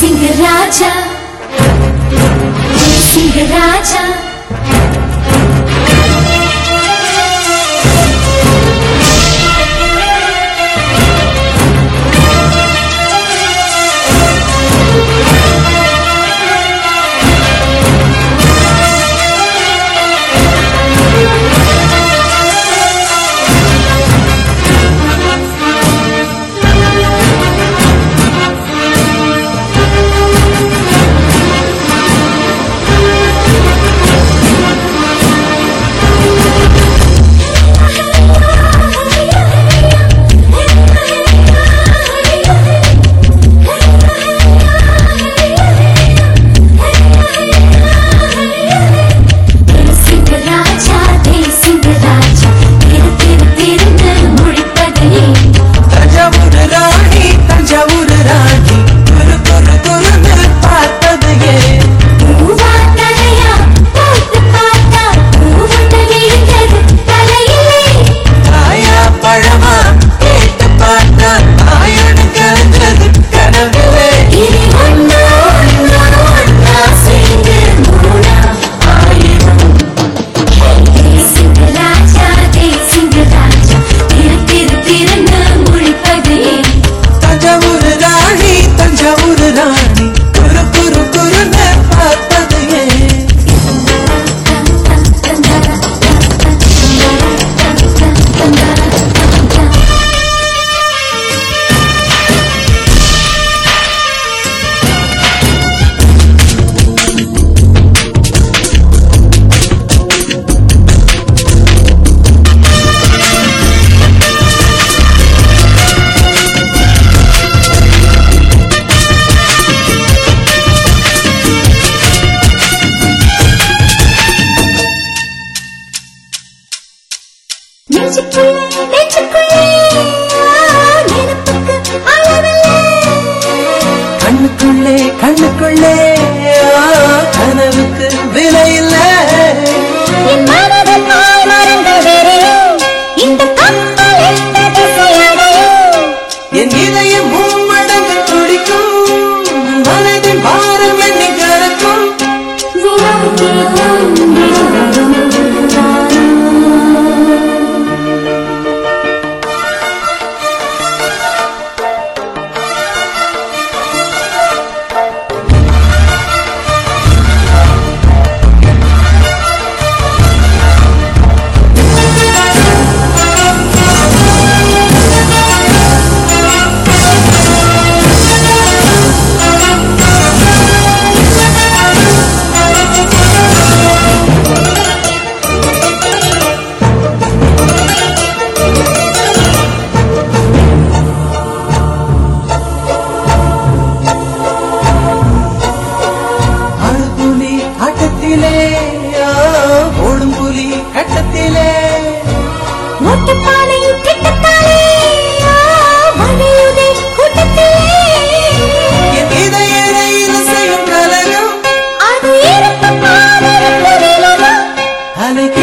Singer Raja. Singer Raja. to do alegría.